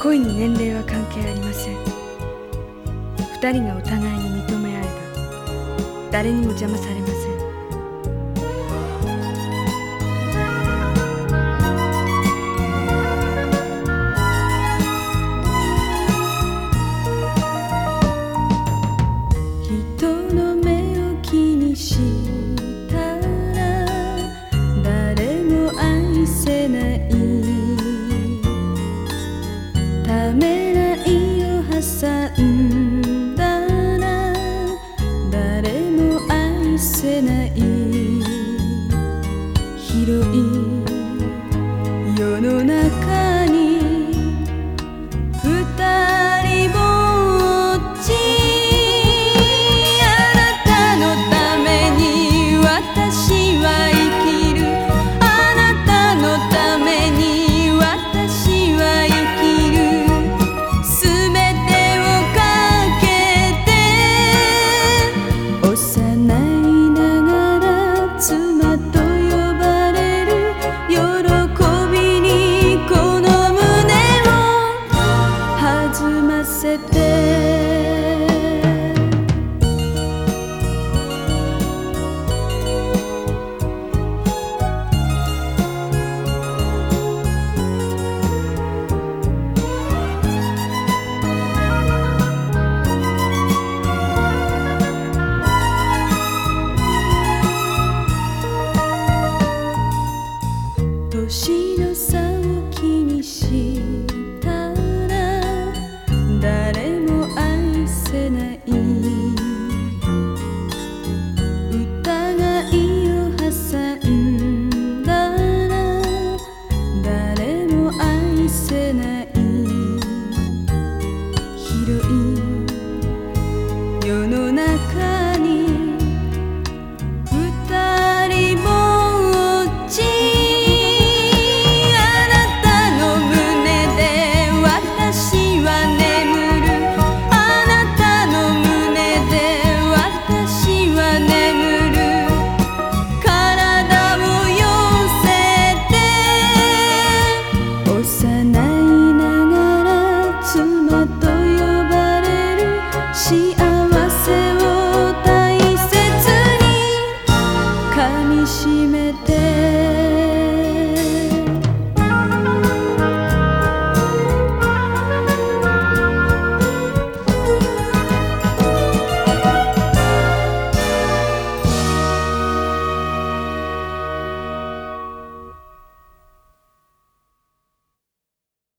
恋に年齢は関係ありません。二人がお互いに認め合えば誰にも邪魔されません。だな誰も愛せない。広い心。